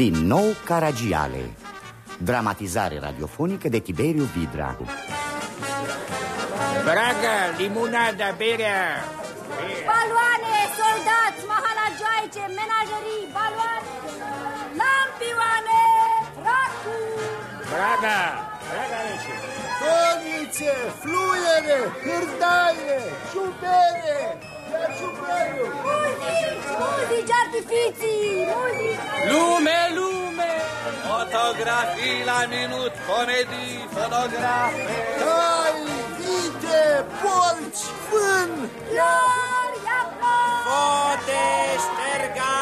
Din nou Caragiale. Dramatizare radiofonică de Tiberiu Vidra. Braga, limunada, berea! Baloane, soldați, mahalajoaice, menajerii, baloane! Lampioane, racu Braga, Braga rece! Conițe, fluiere, hârtaie, ciubere, ia ciuberiu Muzici, muzici, artificii, muzici Lume, lume! Fotografii la minut, comedii, fotografe. Cai, vite, porci, fân! Flori, aplori Fote, ștergare,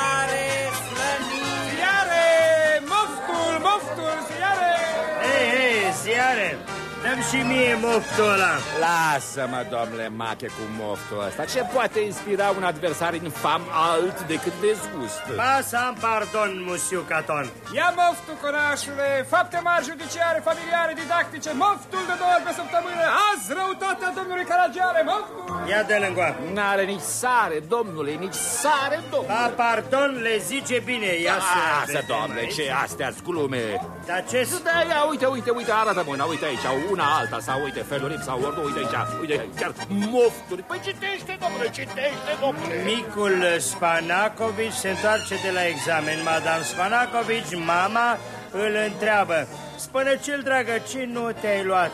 dăm și mie moftul ăla. Lasă-mă, domnule Mache, cu moftul ăsta. Ce poate inspira un adversar infam alt decât dezgust? Ba să am pardon, musiu Caton. Ia moftul, conașule, fapte mari judiciare, familiare, didactice. Moftul de două ori pe săptămână. Azi răutatea domnului Caragiale, moftul! Ia de lângă N-are nici sare, domnule, nici sare, domnule. Ba, pardon, le zice bine, ia să Lasă, vedem domnule, aici. ce astea glume. Dar ce Da, ia, uite, uite, uite, arată mâna, uite aici, una, alta, sau uite, felurim, sau ordu, uite aici, uite, chiar mofturi. Păi citește, domnule, citește, domnule. Micul Spanacovici se întoarce de la examen. Madame Spanacovici, mama, îl întreabă. Spune cel dragă, ce nu te-ai luat?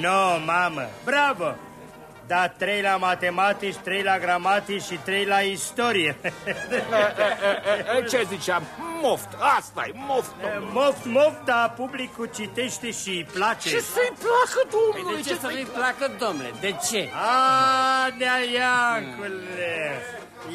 No, mamă, bravo! Da, trei la matematici, trei la gramatici și trei la istorie. E, e, e, Ce ziceam? Moft, asta e moft, domnule. moft, moft, dar publicul citește și îi place. Ce să-i placă, Păi domnule? de ce să nu-i placă, domnule? De ce? A, nea Iancule!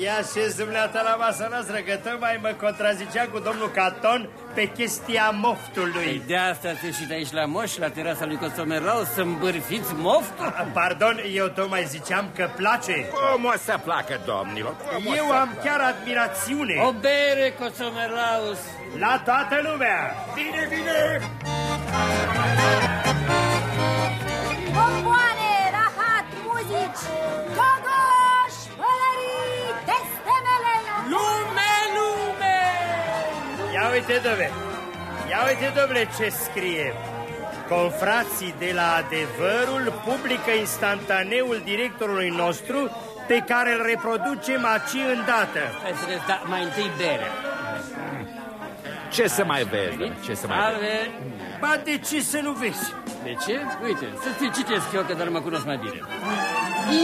Ia și dumneata la masa noastră, că tocmai mă contrazicea cu domnul Caton pe chestia moftului. Păi de asta ați ieșit aici la moș, la terasa lui Costomerau, să îmbârfiți moftul? Pardon, eu tocmai ziceam că place. Cum o să placă, domnilor? Cum o Eu să am chiar admirațiune O bere, Costomerlaus! la toată lumea. Bine, bine! Bomboane, rahat, muzici Gogoș, Lume, lume! Ia uite, domne, ia uite, domne, ce scrie. Confrații de la adevărul publică instantaneul directorului nostru pe care îl reproducem aci îndată. Hai să vezi, da, mai întâi bere. Ce să mai vezi, ce să mai vezi? Salve! Ba, de ce să nu vezi? De ce? Uite, să ți citesc eu, că doar mă cunosc mai bine.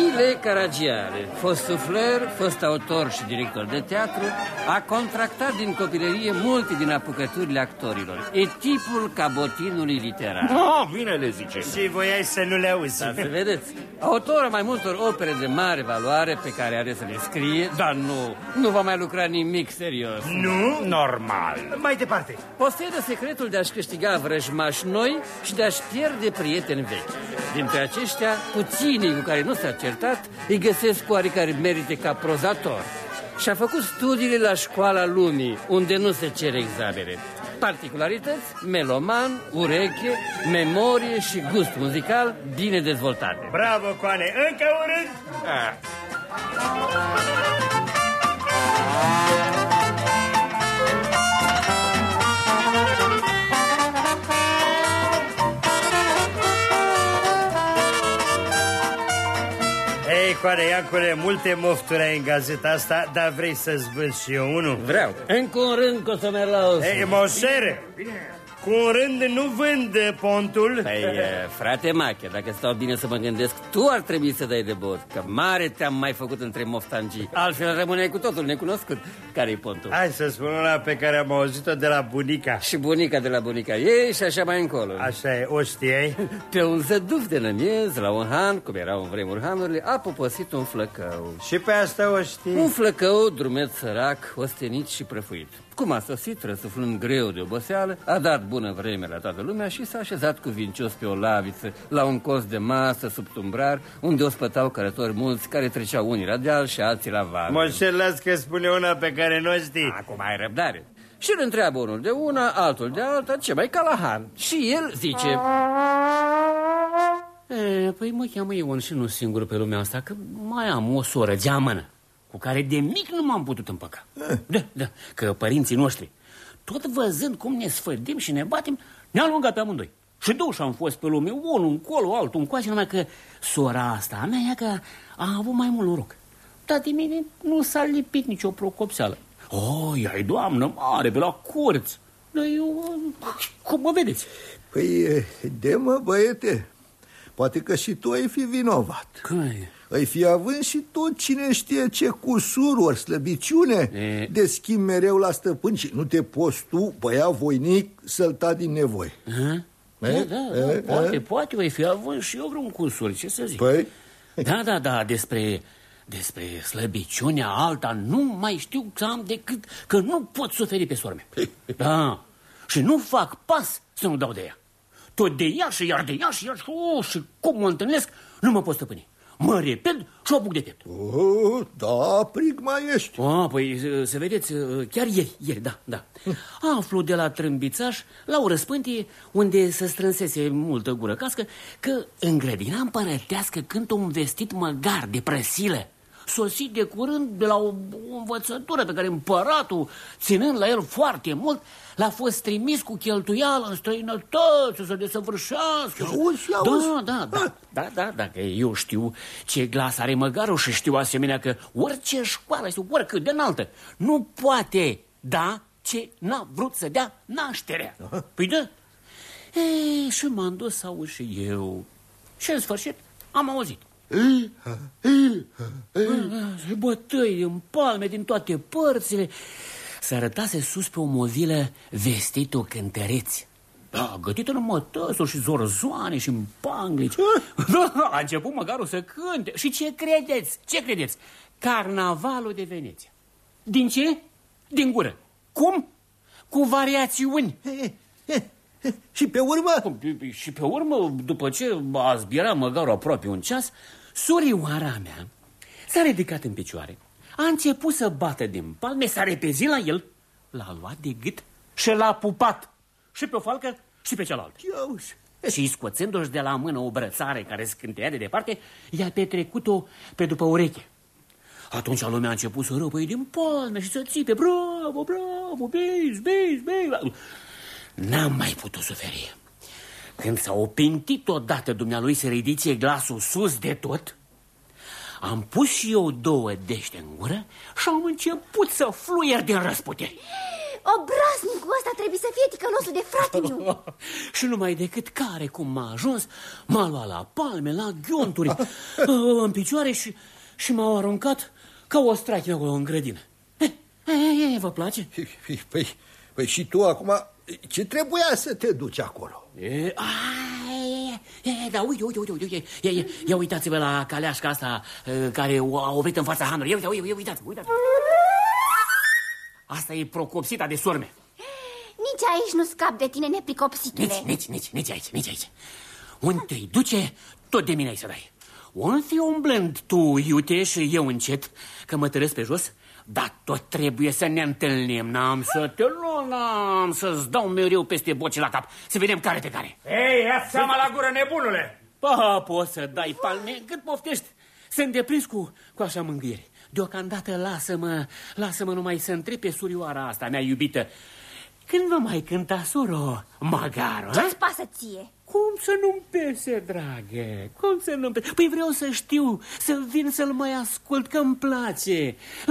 Ile Caragiale, fost sufler, fost autor și director de teatru, a contractat din copilărie multe din apucăturile actorilor. E tipul cabotinului literar. Oh, bine le zice. Și voiai să nu le auzi. Dar să vedeți, autor a mai multor opere de mare valoare pe care are să le scrie, dar nu, nu va mai lucra nimic serios. Nu? Normal. Mai departe. Posedă secretul de a-și câștiga vrăjmași noi și de a-și pierde prieteni vechi. Dintre aceștia, puținii cu care nu s-a certat îi găsesc cu oarecare merite ca prozator. Și-a făcut studiile la școala lumii, unde nu se cere examene. Particularități, meloman, ureche, memorie și gust muzical bine dezvoltate. Bravo, Coane. Încă un rând. Ah. Ei, Coane, Iancule, multe mofturi ai în gazeta asta, dar vrei să-ți vând și eu unul? Vreau. Încă un rând, Costomerlaus. Ei, moșere, cu un rând nu vând pontul. Păi, eh, frate Mache, dacă stau bine să mă gândesc, tu ar trebui să dai de bot, că mare te-am mai făcut între moftangii. Altfel rămâneai cu totul necunoscut. Care-i pontul? Hai să spun una pe care am auzit-o de la bunica. Și bunica de la bunica ei și așa mai încolo. Așa e, o știai? Pe un zăduf de nămiez, la un han, cum erau în vremuri hanurile, a poposit un flăcău. Și pe asta o știi? Un flăcău, drumeț sărac, ostenit și prăfuit. Cum a sosit, răsuflând greu de oboseală, a dat bună vreme la toată lumea și s-a așezat cuvincios pe o laviță, la un cos de masă sub tumbrar, unde ospătau cărători mulți care treceau unii la deal și alții la val. Moșer, las că spune una pe care nu o știi. Acum ai răbdare. Și îl întreabă unul de una, altul de alta, ce mai ca la han. Și el zice... E, păi mă cheamă Ion și nu singur pe lumea asta, că mai am o soră geamănă, cu care de mic nu m-am putut împăca. Da, da, că părinții noștri, tot văzând cum ne sfădim și ne batem, ne-a alungat pe amândoi. Și duși am fost pe lume, unul încolo, altul încoace, numai că sora asta a mea, ea că a avut mai mult noroc. Dar de mine nu s-a lipit nicio procopseală. Oh, ai doamnă mare, pe la curți. Dar eu, cum mă vedeți? Păi, de mă, băiete, poate că și tu ai fi vinovat. Cum e? Ai fi având și tot cine știe ce cusuri ori slăbiciune E. De schimb mereu la stăpân și nu te poți tu, băia voinic, să-l ta din nevoie Ha? Da, E? da, da, E? poate, E? poate voi fi având și eu vreun cusur, ce să zic. Păi, Da, da, da, despre, despre slăbiciunea alta nu mai știu să am decât că nu pot suferi pe sorme. Da, și nu fac pas să nu dau de ea. Tot de ea și iar de ea și iar și, oh, și cum mă întâlnesc, nu mă pot stăpâni. Mă repet și o apuc de piept. oh, da, prig mai ești Ah, păi să vedeți, chiar ieri, ieri, da, da. Aflu de la trâmbițaș, la o răspântie, unde se strânsese multă gură cască, că în grădina împărătească cântă un vestit măgar de prăsilă, sosit de curând de la o, o învățătură pe care împăratul, ținând la el foarte mult, l-a fost trimis cu cheltuială în străinătate să se desăvârșească. Auzi, auzi. Da, da, da, da, da, da, că eu știu ce glas are măgarul și știu asemenea că orice școală este oricât de înaltă nu poate da ce n-a vrut să dea nașterea. Păi da. E, și m-am dus să aud și eu. Și în sfârșit am auzit. Bătăi în palme din toate părțile Se arătase sus pe o movilă vestit o cântăreț da, gătită în mătăsuri și zorzoane și în panglici da, A început măgarul să cânte Și ce credeți? Ce credeți? Carnavalul de Veneția Din ce? Din gură Cum? Cu variațiuni Eh, eh, eh, Și pe urmă? Cum, Și pe urmă, după ce a zbierat măgarul aproape un ceas, surioara mea s-a ridicat în picioare, a început să bată din palme, s-a repezit la el, l-a luat de gât și l-a pupat și pe o falcă și pe cealaltă. Ia uzi. Și scoțându-și de la mână o brățare care scânteia de departe, i-a petrecut-o pe după ureche. Atunci lumea a început să râpăi din palme și să țipe, bravo, bravo, bis, bis, bis. N-am mai putut suferi. Când s-a opintit odată dumnealui să ridice glasul sus de tot, am pus și eu două dește în gură și am început să fluier din răsputeri. Obraznicul ăsta trebuie să fie ticălosul de frate meu și numai decât care cum m-a ajuns, m-a luat la palme, la ghionturi, în picioare și, și m-au aruncat ca o strachie acolo în grădină. Eh, eh, eh, vă place? Păi, păi, păi și tu acum, ce trebuia să te duci acolo? E, a, e, e, da, uite, uite, uite, uite, uite, ia, ia, ia uitați-vă la caleașca asta e, care o a oprit în fața hanului. Ia, uite, uite, uitați, uitați. Asta e procopsita de sorme. Nici aici nu scap de tine, nepricopsitule Nici, nici, nici, nici aici, nici aici. Unde te duce, tot de mine ai să dai. Unde fi umblând tu, iute, și eu încet, că mă tărăsc pe jos, dar tot trebuie să ne întâlnim. N-am să te lu, n-am să-ți dau mereu peste boci la cap. Să vedem care pe care. Ei, ia seama la gură, nebunule! Pa, poți să dai palme cât poftești. Sunt deprins cu, cu așa mângâiere. Deocamdată lasă-mă, lasă-mă numai să întreb pe surioara asta mea iubită. Când vă mai cânta soro Magaro, Ce-ți pasă ție? Cum să nu-mi pese, dragă? Cum să nu-mi pese? Păi vreau să știu, să vin să-l mai ascult, că îmi place.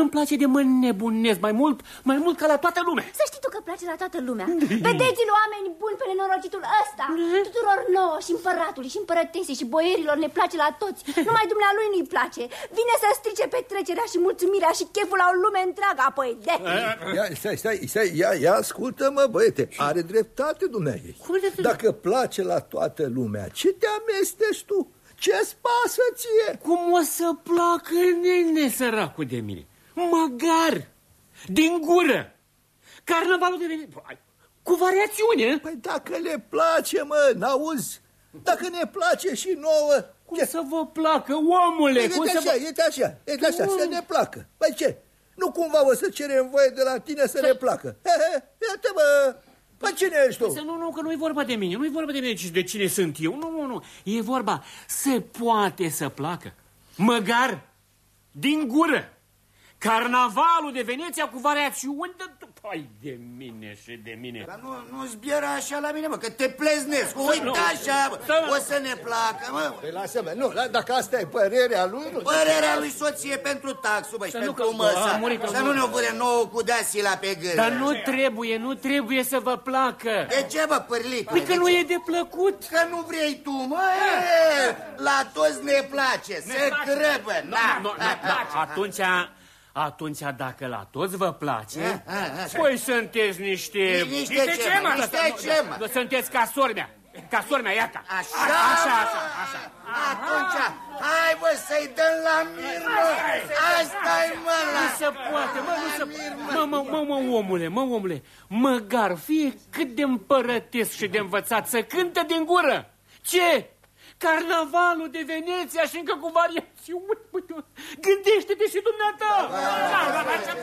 Îmi place de mă nebunesc mai mult, mai mult ca la toată lumea. Să știi tu că place la toată lumea Vedeți-l oameni buni pe nenorocitul ăsta Tuturor nouă și împăratului și împărătesei și boierilor ne place la toți Numai dumnealui nu-i place Vine să strice petrecerea și mulțumirea și cheful la o lume întreagă Apoi de Ia, stai, stai, stai, ia, ia, ascultă-mă, băiete, are dreptate dumneavoastră. Cum de- Dacă place la toată lumea, ce te amesteci tu? Ce-ți pasă ție? Cum o să placă nene săracul de mine? Măgar, din gură, carnavalul de vene... Cu variațiune. Păi dacă le place, mă, n-auzi? Dacă ne place și nouă, Cum ce? să vă placă, omule? E Cum de să așa, vă... e de așa, e de așa, să ne placă. Păi ce? Nu cumva o să cerem voie de la tine să ne placă. He, he, Iată, mă, păi cine ești tu? Să nu, nu, că nu e vorba de mine, nu e vorba de mine, ci de cine sunt eu. Nu, nu, nu, e vorba, se poate să placă. Măgar, din gură, carnavalul de Veneția cu variațiuni de... Hai de mine și de mine. Dar nu, nu zbiera așa la mine, mă, că te pleznesc. Uite nu. așa, mă. Să nu. o să ne placă, mă. Păi lasă-mă, nu, la- dacă asta e părerea lui, nu... Părerea lui soție pentru taxul, băi, și Să nu pentru că- măsa. a murit, Să nu. nu ne vâre nouă cu deasila pe gând. Dar nu trebuie, nu trebuie să vă placă. De ce, bă, pârlit? Păi că nu e de plăcut. Că nu vrei tu, mă, e, la toți ne place, se crăbă, da. Nu, nu, da, atunci, atunci dacă la toți vă place, A, a, a. păi sunteți niște... Niște ce, mă? Niște ce, mă? Nu, Sunteți ca sora mea. Ca sora mea, iată. Așa, Așa, mă. așa, așa. Atunci, hai, bă, să-i dăm la mir, mă. Asta-i, mă, Nu la... se poate, mă, nu se Mă, mă, mă, mă, omule, mă, omule, măgar fie cât de împărătesc și de învățat să cântă din gură. Ce? Carnavalul de Veneția și încă cu variații. Uite, uite, Gândește-te și dumneata. Da, da, da, ce-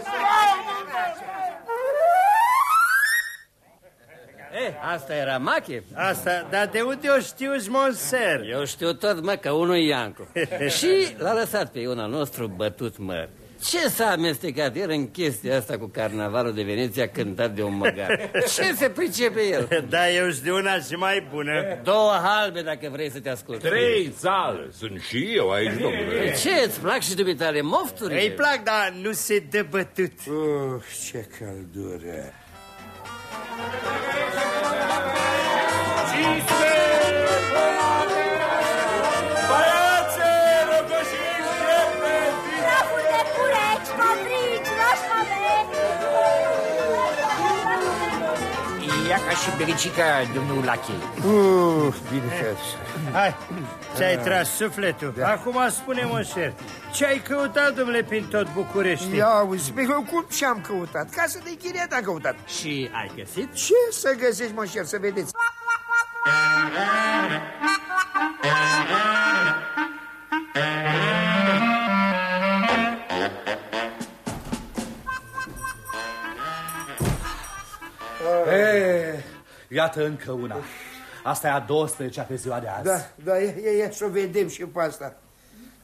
Eh, asta era Mache. Asta, dar de unde o știuți, monser? Eu știu tot, mă, că unul e Iancu. și l-a lăsat pe una nostru bătut măr. Ce s-a amestecat el în chestia asta cu carnavalul de Veneția cântat de un măgar? Ce se pricepe el? Da, eu știu una și mai bună. Două halbe dacă vrei să te ascult. Trei țale, sunt și eu aici, domnule. Ce, îți plac și dumitale mofturile? Îi plac, dar nu se dă bătut. Uh, ce căldură! Praful și bericica, domnul Lachei. Uh, bine că... Hai, ți-ai tras sufletul. Acum spune, monser, ce ai căutat, domnule, prin tot București? Ia auzi, bă, cum ce-am căutat? Casă de chiriat am căutat. Și ai găsit? Ce să găsești, mă, șer, să vedeți? Iată încă una. Asta e a 12-a pe ziua de azi. Da, da, ia, ia, ia să o vedem și pe asta.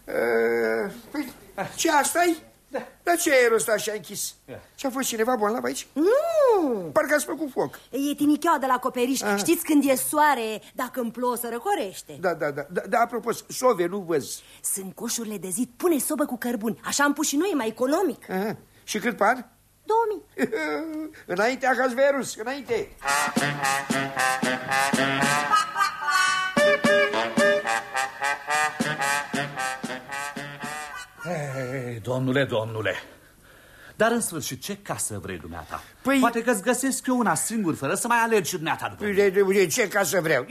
Uh, păi, ce asta-i? Da. Dar ce aerul ăsta așa închis? Ce-a fost cineva bolnav aici? Nu! Parcă ați făcut foc. E tinicheaua de la acoperiș. Ah. Știți când e soare, dacă împlouă, să răcorește. Da, da, da, da, da apropo, sove nu văz. Sunt coșurile de zid, pune sobă cu cărbuni. Așa am pus și noi, e mai economic. Aha. Și cât par? 2000. înainte, Ahasverus, înainte. Ei, domnule, domnule. Dar în sfârșit, ce casă vrei dumneata? Păi- Poate că-ți găsesc eu una singur, fără să mai alergi și dumneata după mine. Uite, uite, ce casă vreau?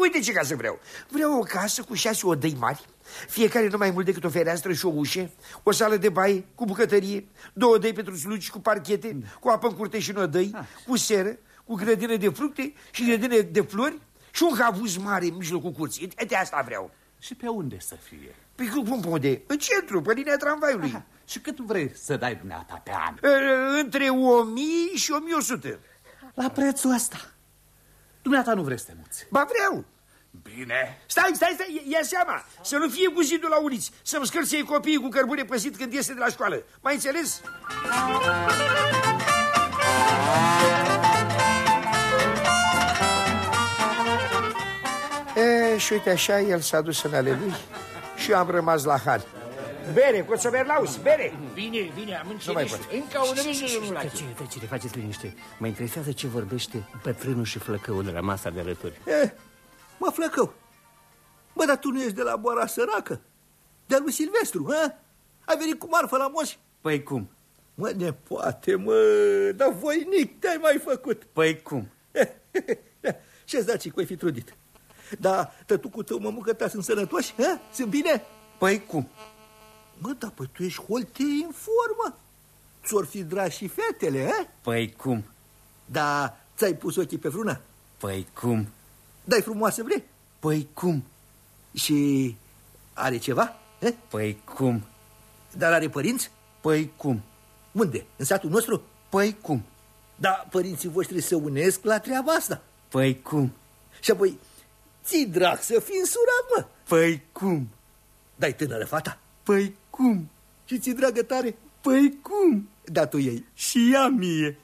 Uite ce casă vreau. Vreau o casă cu șase odăi mari, fiecare nu mai mult decât o fereastră și o ușă, o sală de baie cu bucătărie, două odăi pentru slugi cu parchete, cu apă în curte și în odăi, cu seră, cu grădină de fructe și grădină de flori și un havuz mare în mijlocul curții. De asta vreau. Și pe unde să fie? Păi cum, cum unde? În centru, pe linia tramvaiului. Aha. Și cât vrei să dai dumneata pe an? Uh, Între 1000 și 1100. La prețul ăsta. Dumneata nu vreți să te muți. Ba vreau. Bine. Stai, stai, stai, ia seama Să nu fie cu zidul la uliți Să-mi scârție copiii cu cărbune păsit când iese de la școală Mai înțeles? E, și uite așa, el s-a dus în ale lui Și eu am rămas la han Bere, cu să laus, bere Bine, bine, am Nu mai înțeles. pot. Încă un rând, domnul Lachei. Tăcere, tăcere, faceți liniște. Mă interesează ce vorbește bătrânul și flăcăul de la masa de alături. Eh, mă, flăcău, bă, dar tu nu ești de la boara săracă? De-a lui Silvestru, ha? Ai venit cu marfă la moș? Păi cum? Mă, nepoate, mă, dar voinic te-ai mai făcut. Păi cum? Ce-ți dați cu ai fi trudit? Da, tătucul tău, mămucă ta sunt sănătoși, ha? Sunt bine? Păi cum? Mă, dar păi tu ești holte în formă. Ți-or fi dragi și fetele, ha? Păi cum? Da, ți-ai pus ochii pe vruna? Păi cum? Dai frumoasă vrei? Păi cum? Și are ceva? Eh? Păi cum? Dar are părinți? Păi cum? Unde? În satul nostru? Păi cum? Da, părinții voștri se unesc la treaba asta. Păi cum? Și apoi, ți drag să fii însurat, mă. Păi cum? Dai tânără fata Păi cum? și ți dragă tare. Păi cum? Da, tu ei. Și ea mie.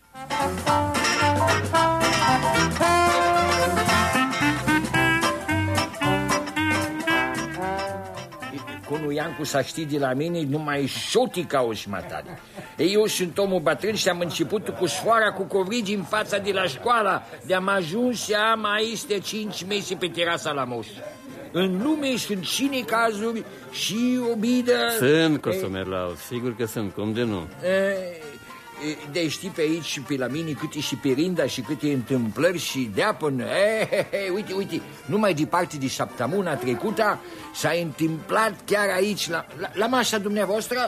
Cu Iancu să știi de la mine numai șoti ca o șmatare. Eu sunt omul bătrân și am început cu soara cu covrigi în fața de la școala. De-am ajuns și am aici de cinci mese pe terasa la moș. În lume sunt și necazuri și obidă... Sunt, Cosomerlau, sigur că sunt, cum de nu? De știi pe aici și pe la mine câte și perinda și câte întâmplări și de până... Uite, uite, numai departe de săptămâna trecută s-a întâmplat chiar aici, la, la, la masa dumneavoastră,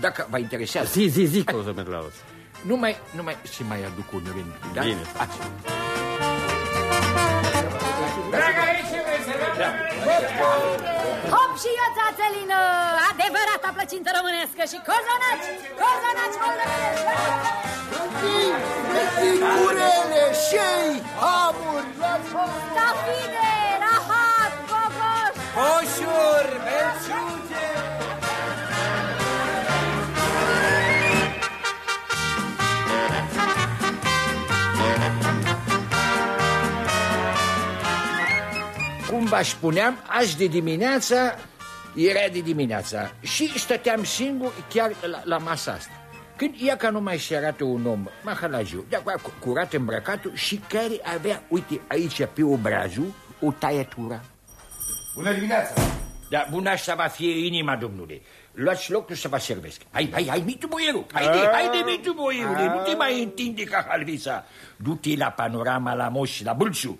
dacă vă interesează. Zi, zi, zi, Cosomerlau. Nu mai, nu mai, și mai aduc un rând, da? Bine. Așa. Hop și eu, țațălină! Adevărata plăcintă românescă și cozonaci! Cozonaci Curele, șei, hamuri, Stafide, rahat, gogoș! Coșuri, belciuge! Cum vă spuneam, azi de dimineața era de dimineața și stăteam singur chiar la, la masa asta. Când ia ca numai se arată un om, mahalagiu, de acolo curat îmbrăcatul și care avea, uite, aici pe obrazul, o taiatură. Bună dimineața! Da, bună asta va fi inima, domnule. Luați locul să vă servesc. Hai, hai, hai, Mitu Boieru, haide, haide, Mitu Boieru, nu te mai întinde ca halvisa. Du-te la panorama, la Moș și la Bulciu.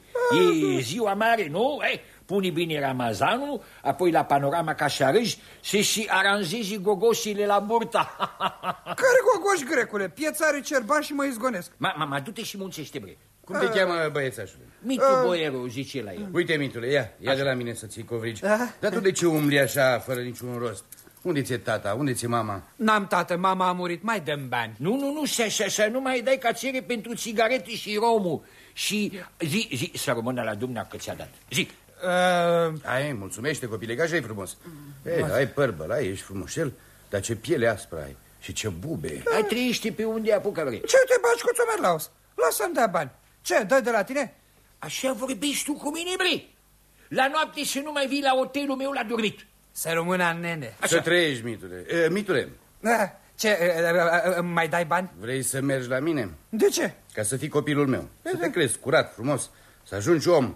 E ziua mare, nu? Hai, pune bine Ramazanul, apoi la panorama ca și arâși, se și aranjezi gogosile la burta. Care gogoși, grecule? Piețare cerban și mă izgonesc. Ma, ma, ma du-te și muncește, bre. Cum te cheamă băiețașule? Mitu Boieru, zice la el. Uite, Mitule, ia, ia de la mine să ții covrigi. Dar tu de ce umbli așa, fără niciun rost? Unde ți-e tata? Unde ți-e mama? N-am tată, mama a murit, mai dăm bani. Nu, nu, nu, să, să, să nu mai dai ca cere pentru țigarete și romul. Și zi, zi, să rămână la dumneavoastră că ți-a dat. Zi, Uh, Ai, mulțumește, copile, că așa e frumos. Ei, ai păr bălai, ești frumușel, dar ce piele aspră ai și ce bube. ai trăiește pe unde apucă vrei. ce te baci cu Țomerlaus? Lasă-mi dea bani. Ce, dai de la tine? Așa vorbești tu cu mine, bre? La noapte să nu mai vii la hotelul meu la dormit. Să rămână nene. Să trăiești, Mitule. E, Mitule, Da, ce, uh, uh, uh, mai dai bani? vrei să mergi la mine? De ce? Ca să fii copilul meu. Să te crezi curat, frumos, să ajungi om.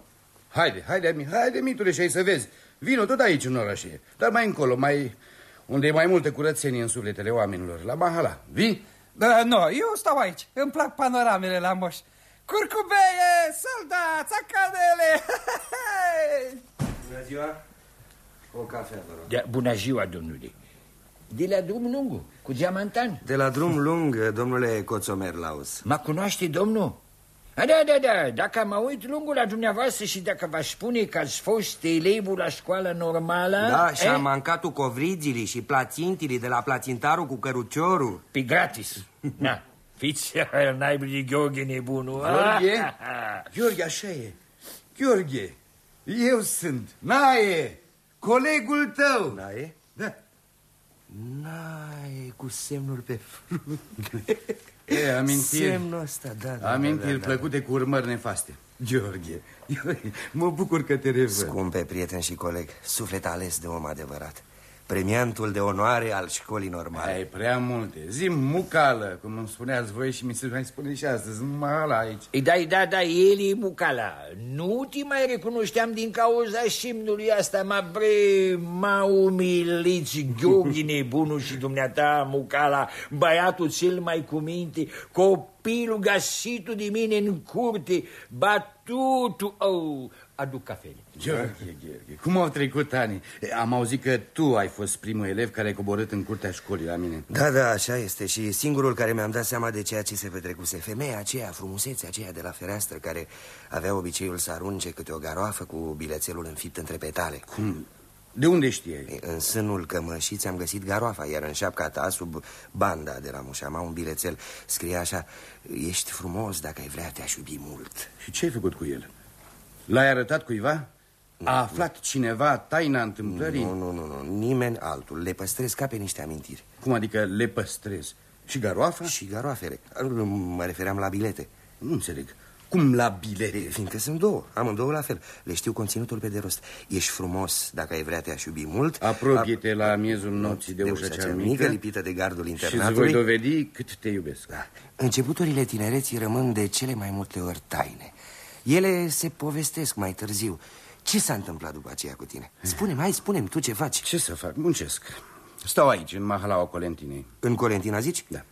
Haide, haide, ami- haide, Mitule, și ai să vezi. Vino tot aici în oraș, e. dar mai încolo, mai... Unde e mai multă curățenie în sufletele oamenilor, la Mahala. Vii? Da, nu, eu stau aici. Îmi plac panoramele la moș. Curcubeie, soldați, acadele! Bună ziua! O cafea, vă rog. Da, bună ziua, domnule. De la drum lung, cu diamantan. De la drum lung, domnule Coțomerlaus. Mă cunoaște domnul? A, da, da, da, dacă mă uit lungul la dumneavoastră și dacă vă spune că ați fost elevul la școală normală... Da, și eh? am mancat covrigilii și plațintilii de la plațintarul cu căruciorul. Pe gratis. Na, fiți naibii de Gheorghe nebunul. Gheorghe? Gheorghe, așa e. Gheorghe, eu sunt, Nae, colegul tău. Nae? Da. Nae, cu semnul pe frunte. E, amintiri. Semnul ăsta, da, da. Amintiri da, da, plăcute cu urmări nefaste. Gheorghe, Gheorghe, mă bucur că te revăd. Scumpe prieten și coleg, suflet ales de om adevărat. Premiantul de onoare al școlii normale. Ai prea multe. Zi mucală, cum îmi spuneați voi și mi se mai spune și astăzi. Mahala aici. Ei, da, da, da, el e mucala. Nu te mai recunoșteam din cauza semnului asta, mă bre, m-a umiliți Gheorghe nebunul și dumneata mucala, băiatul cel mai cu minte, copilul găsitul de mine în curte, batutul, oh, aduc cafele. Gheorghe, Gheorghe, cum au trecut ani? E, Am auzit că tu ai fost primul elev care ai coborât în curtea școlii la mine. Da, da, așa este și singurul care mi-am dat seama de ceea ce se petrecuse Femeia aceea, frumusețea aceea de la fereastră Care avea obiceiul să arunce câte o garoafă cu bilețelul înfipt între petale Cum? De unde știai? Ei, În sânul cămășiți ți-am găsit garoafa Iar în șapca ta, sub banda de la mușama Un bilețel scrie așa Ești frumos dacă ai vrea, te-aș iubi mult Și ce ai făcut cu el? L-ai arătat cuiva? A aflat cineva taina întâmplării? Nu, nu, nu, nu, nimeni altul Le păstrez ca pe niște amintiri Cum adică le păstrez? Și garoafa? Și garoafele. Mă refeream la bilete. Nu înțeleg. Cum la bilete? Fiindcă sunt două, amândouă la fel. Le știu conținutul pe de rost. Ești frumos dacă ai vrea te-aș iubi mult. Apropie-te la miezul nopții de, de ușa cea mică, mică, lipită de gardul internatului. Și îți voi dovedi cât te iubesc. Da. Începuturile tinereții rămân de cele mai multe ori taine. Ele se povestesc mai târziu. Ce s-a întâmplat după aceea cu tine? spune mai spune tu ce faci. Ce să fac? Muncesc. Stau aici, în mahalaua Colentinei. În Colentina, zici? Da.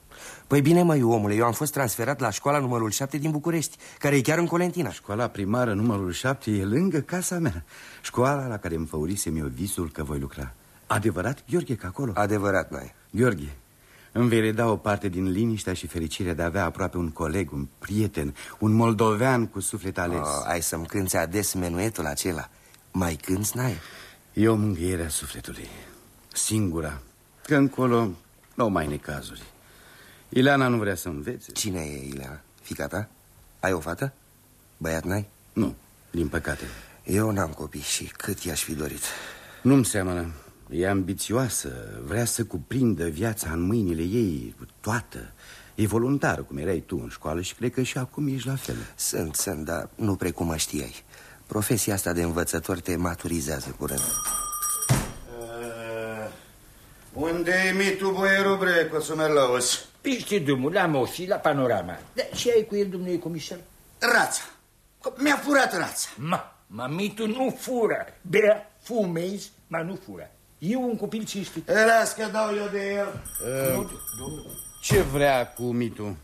Păi bine, măi, omule, eu am fost transferat la școala numărul 7 din București, care e chiar în Colentina. Școala primară numărul 7 e lângă casa mea. Școala la care îmi făurisem eu visul că voi lucra. Adevărat, Gheorghe, că acolo? Adevărat, n-ai. Gheorghe, îmi vei reda o parte din liniștea și fericirea de a avea aproape un coleg, un prieten, un moldovean cu suflet ales. Oh, ai să-mi cânți ades menuetul acela. Mai cânți, n-ai? Eu mângâierea sufletului. Singura. Că încolo nu mai necazuri. Ileana nu vrea să învețe. Cine e Ileana? Fica ta? Ai o fată? Băiat n-ai? Nu, din păcate. Eu n-am copii și cât i-aș fi dorit. Nu-mi seamănă. E ambițioasă, vrea să cuprindă viața în mâinile ei, toată. E voluntară, cum erai tu în școală și cred că și acum ești la fel. Sunt, sunt, dar nu precum mă știai. Profesia asta de învățător te maturizează curând. Uh, unde e mitul boierul bre, Cosumerlaus? Piște drumul la Mosi, la panorama. Dar ce ai cu el, domnule comisar? Rața. Mi-a furat rața. Ma, ma mitul nu fură. Bea, fumezi, ma nu fură. E un copil cinstit. Las că dau eu de el. Uh, ce vrea cu mitul?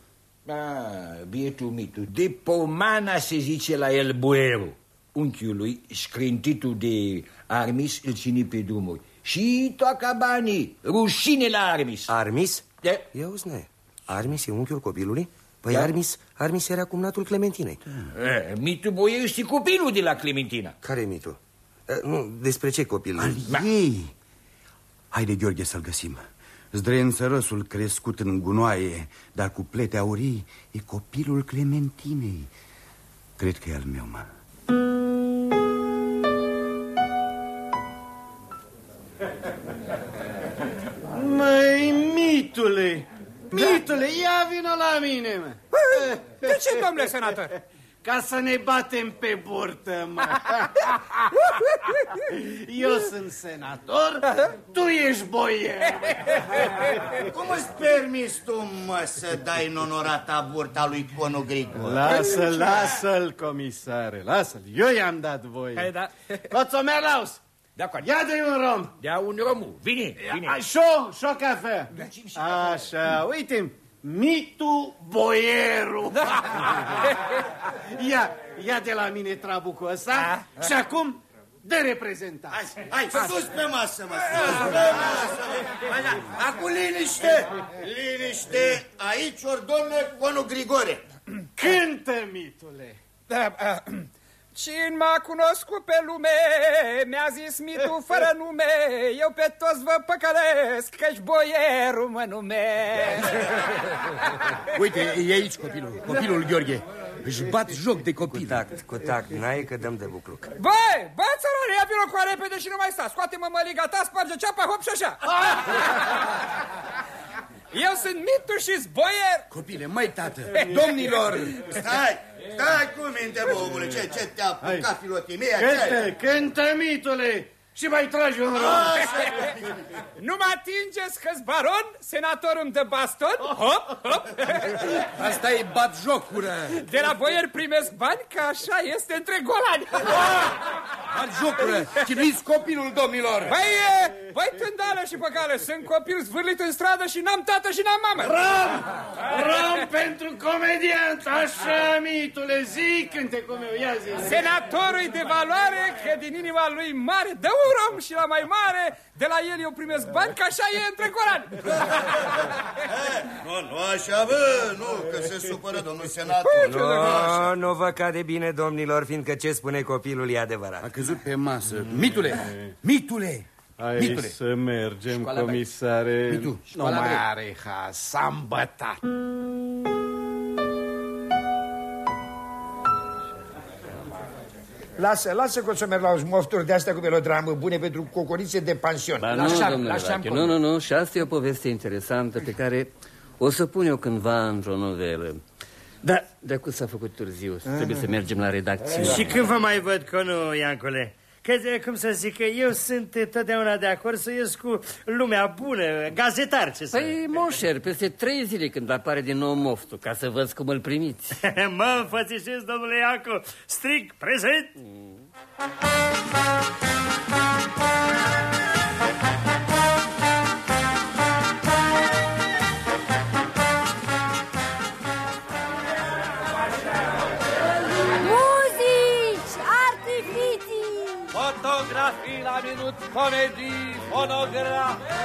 Ah, bietul mitul. De pomana se zice la el boierul. Unchiul lui, scrintitul de Armis, îl ține pe drumuri. Și toaca banii, rușine la Armis. Armis? De? Ia uzi, ne. Armis e unchiul copilului? Păi da? Armis, Armis era cumnatul Clementinei. Da. E, mitul boier este copilul de la Clementina. Care mitul? E, nu, despre ce copil? Al ei. Haide, Gheorghe, să-l găsim. Zdrențărăsul crescut în gunoaie, dar cu plete aurii, e copilul Clementinei. Cred că e al meu, mă. Măi, mitule, mitule, ia vină la mine, mă. De ce, domnule senator? Ca să ne batem pe burtă, mă. Eu sunt senator, tu ești boier. Cum îți permis tu, mă, să dai în onorata burta lui Conu Grigor? Lasă-l, lasă-l, comisare, lasă-l. Eu i-am dat voie. Hai, da. Coțomerlaus, De acord. ia de un rom. Dea un romu. Vine, vine. Șo, șo cafea. Așa, uite Mitu Boieru. ia, ia de la mine trabucul ăsta și acum de reprezentant. Hai, hai, sus pe masă, mă, sus pe masă. Hai, da. Acum liniște, liniște, aici ori domnule Conu Grigore. Cântă, mitule. Da, uh, Cine m-a cunoscut pe lume, mi-a zis mitu fără nume, eu pe toți vă păcălesc, căci boierul mă numesc. Uite, e aici copilul, copilul Gheorghe. Își bat joc de copil. Cu tact, cu tact, n-ai că dăm de bucluc. Băi, bă, țărare, ia vină cu repede și nu mai sta. Scoate-mă măliga ta, sparge ceapa, hop și așa. Eu sunt mitu și boier. Copile, măi, tată, domnilor. Stai, stai cu minte, bă, omule, ce, ce te-a apucat filotimia? Cântă, cântă, mitule, și mai tragi un rom. Nu mă atingeți că-s baron, senatorul îmi dă baston, hop, hop. Asta e bat jocură. De la boier primesc bani, că așa este între golani. Bat jocură, chinuiți copilul, domnilor. Băi, băi, tândală și păcală, sunt copil zvârlit în stradă și n-am tată și n-am mamă. Rom, rom pentru comediant, așa, mitule, zi cântecul meu, ia zi. Senatorul de valoare, că din inima lui mare dă un rom și la mai mare, de la el eu primesc bani, că așa e între golani. Nu, nu așa, bă, nu, că se supără domnul senator. Nu, nu vă cade bine, domnilor, fiindcă ce spune copilul e adevărat. A căzut pe masă. Mitule, mitule. Hai Mitule. să mergem, Școala comisare. Mitu, nu școala mai vrei. are has, s-a îmbătat. Lasă, lasă că o să merg la mofturi de astea cu melodramă bune pentru cocorițe de pension. Ba La nu, șam, domnule la șam, Vache, nu, nu, nu, și asta e o poveste interesantă pe care O să pun eu cândva într-o novelă. Da, de acum s-a făcut târziu, trebuie să mergem la redacție. Și când vă mai văd că nu, Iancole? Că, de- cum să zic, că eu sunt totdeauna de acord să ies cu lumea bună, gazetar, ce să... Păi, monșer, peste trei zile când apare din nou moftul, ca să văd cum îl primiți. mă înfățișez, domnule Iancu, strict prezent. Muzici, la minut, comedii, fonografii.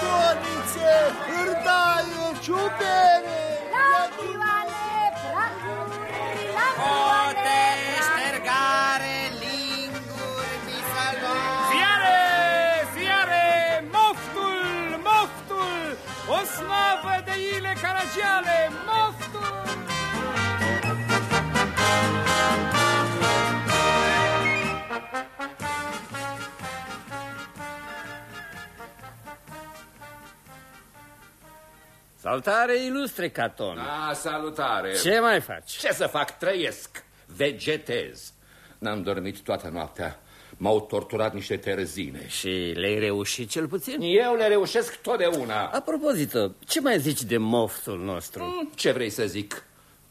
Conițe, hârtaie, ciubere! Lampioane, pranguri, lampioane, ștergare, linguri, misaloni. Fiare, fiare, moftul, moftul, o slavă de ile caragiale, moftul! Saltare ilustre, Caton. A, salutare! Ce mai faci? Ce să fac? Trăiesc, vegetez. N-am dormit toată noaptea. M-au torturat niște terzine. Și le-ai reușit cel puțin? Eu le reușesc totdeauna. Apropozită, ce mai zici de moftul nostru? Mm, Ce vrei să zic?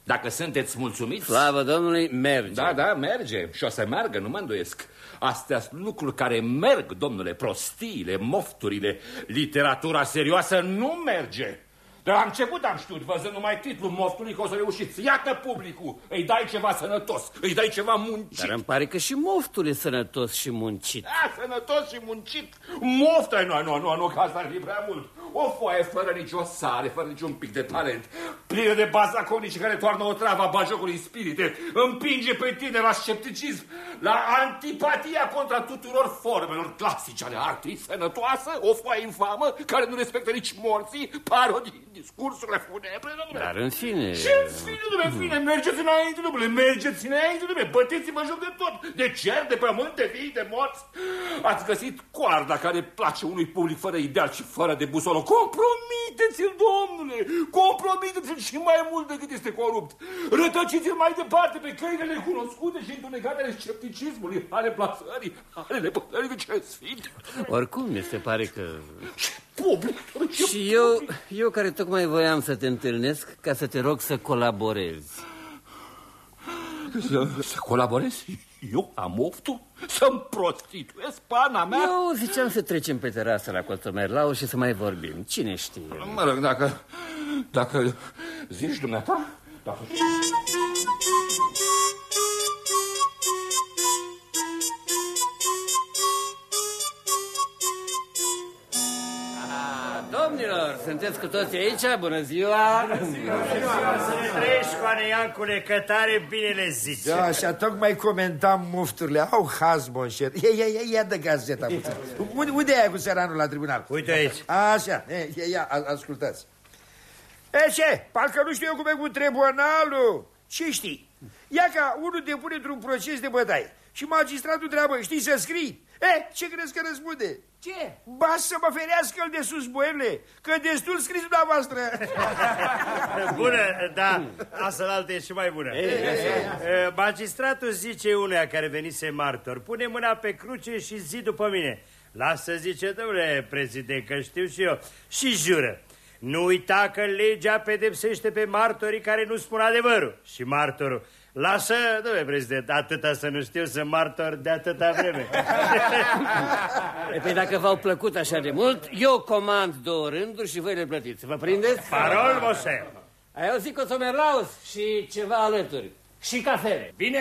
Dacă sunteți mulțumiți... Slavă Domnului, merge. Da, da, merge. Și o să meargă, nu mă îndoiesc. Astea sunt lucruri care merg, domnule, prostiile, mofturile, literatura serioasă nu merge. De la început am știut, văzând numai titlul moftului, că o să reușiți. Iată publicul, îi dai ceva sănătos, îi dai ceva muncit. Dar îmi pare că și moftul e sănătos și muncit. Da, sănătos și muncit. Moftă, nu, nu, nu, nu, că asta ar fi prea mult. O foaie fără nicio sare, fără niciun pic de talent, plină de bazaconici care toarnă o travă a bajocului în spirite, împinge pe tine la scepticism, la antipatia contra tuturor formelor clasice ale artei, sănătoasă, o foaie infamă, care nu respectă nici morții, parodii, discursurile funebre, domnule. Dar în fine... Ce în fine, domnule, în fine, mergeți înainte, domnule, mergeți înainte, domnule, băteți-vă joc de tot, de cer, de pământ, de vii, de morți. Ați găsit coarda care place unui public fără ideal și fără de busolă. Compromiteți-l, domnule, compromiteți-l și mai mult decât este corupt. Rătăciți-l mai departe pe căile necunoscute și întunecate ale scepticismului, ale plasării, ale lepădării de ce sfinte. Oricum, mi se pare că... Public, Și eu, eu care tocmai voiam să te întâlnesc ca să te rog să colaborezi. Să, să colaborez? Eu am oftul? Să-mi prostituez pana mea? Eu ziceam să trecem pe terasă la Costomerlau și să mai vorbim. Cine știe? Mă rog, dacă, dacă zici dumneata, dacă... sunteți cu toții aici? Bună ziua! Să ne trăiești, Școane Iancule, că tare bine le zici. Da, așa, tocmai comentam mufturile. Au haz, monșer. Ia, ia, ia, ia de gazeta puțin. Unde, unde e aia cu seranul la tribunal? Uite aici. Așa, e, ia, ia, a- ascultați. E ce? Parcă nu știu eu cum e cu tribunalul. Ce știi? Ia ca unul depune într-un proces de bătaie și magistratul întreabă, știi să scrii? E, ce crezi că răspunde? Ce? Ba să mă ferească-l de sus, boemle, că destul scris dumneavoastră. Bună, da, asta la altă e și mai bună. E, Magistratul zice unuia care venise martor, pune mâna pe cruce și zi după mine. Lasă, zice, domnule președinte, că știu și eu. Și jură. Nu uita că legea pedepsește pe martorii care nu spun adevărul. Și martorul, lasă, domnule președinte, atâta să nu știu, să martor de atâta vreme. E, Păi dacă v-au plăcut așa de mult, eu comand două rânduri și voi le plătiți. Vă prindeți? Parol, moșer. Ai auzit cu Somerlaus și ceva alături. Și cafele. Bine!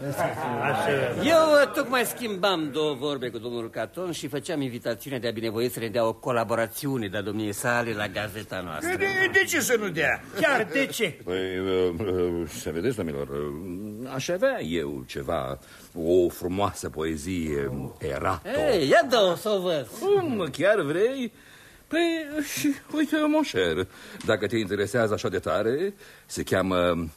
Eu uh, tocmai schimbam două vorbe cu domnul Caton și făceam invitațiunea de a binevoie să ne dea o colaborațiune de-a domniei sale la gazeta noastră. De, de ce să nu dea? Chiar de ce? Păi, uh, uh, să vedeți, domnilor, uh, aș avea eu ceva, o frumoasă poezie, erato. Ei, ia dă-o să o văd. Cum, chiar vrei? Păi, și uite, moșer, dacă te interesează așa de tare, se cheamă